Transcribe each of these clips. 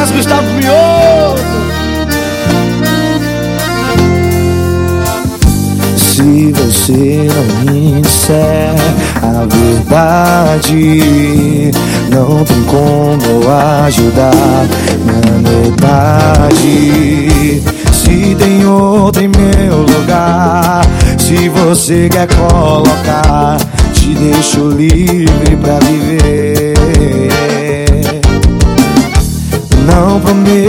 Sucesso, Gustavo Mioto. Se você não me disser a verdade, não tem como eu ajudar na metade. Se tem outra em meu lugar, se você quer colocar, te deixo livre pra viver.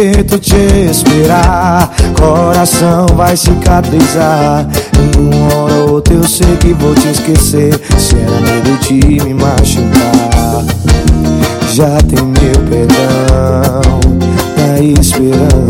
Prometo te esperar, coração vai cicatrizar. Em uma hora ou outra eu sei que vou te esquecer. Se era medo de me machucar, já tem meu perdão, tá esperando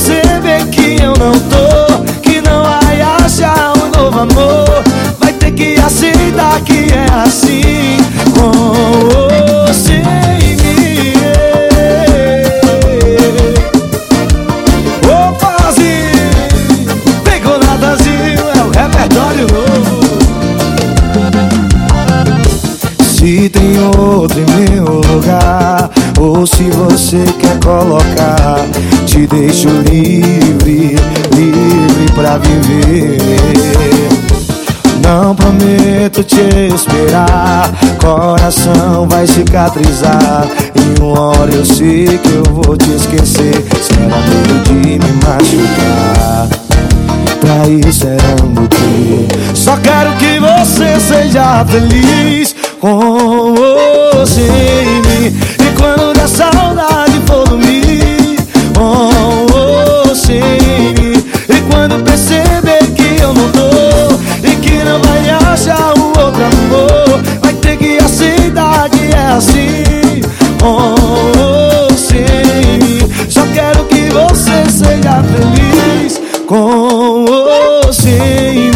quando perceber que eu não tô, que não vai achar um novo amor, vai ter que aceitar que é assim com você em mim. Ô Fazinho, vem com nadazinho, é o repertório novo. Se tem outro em meu lugar, ou se você quer colocar, te deixo livre, livre pra viver. Não prometo te esperar, coração vai cicatrizar. Em uma hora eu sei que eu vou te esquecer. Será medo de me machucar, traição do que? Só quero que você seja feliz com em mim. Só quero que você seja feliz com você em